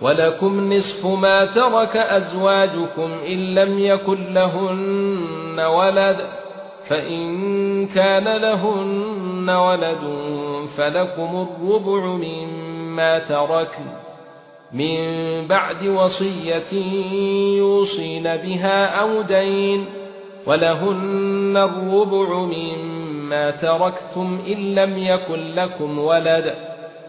ولكم نصف ما ترك أزواجكم إن لم يكن لهن ولد فإن كان لهن ولد فلكم الربع مما تركن من بعد وصية يوصين بها أو دين ولهن الربع مما تركتم إن لم يكن لكم ولد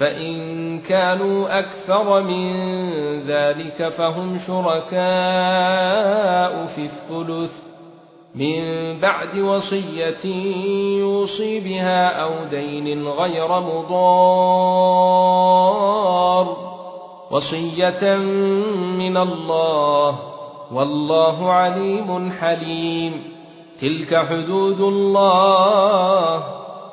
فَإِن كَانُوا أَكْثَرَ مِن ذَلِكَ فَهُمْ شُرَكَاءُ فِي الثُّلُثِ. مِن بَعْدِ وَصِيَّةٍ يُوصِي بِهَا أَوْ دَيْنٍ غَيْرَ مُضَارٍّ. وَصِيَّةً مِنَ اللَّهِ وَاللَّهُ عَلِيمٌ حَلِيمٌ. تِلْكَ حُدُودُ اللَّهِ.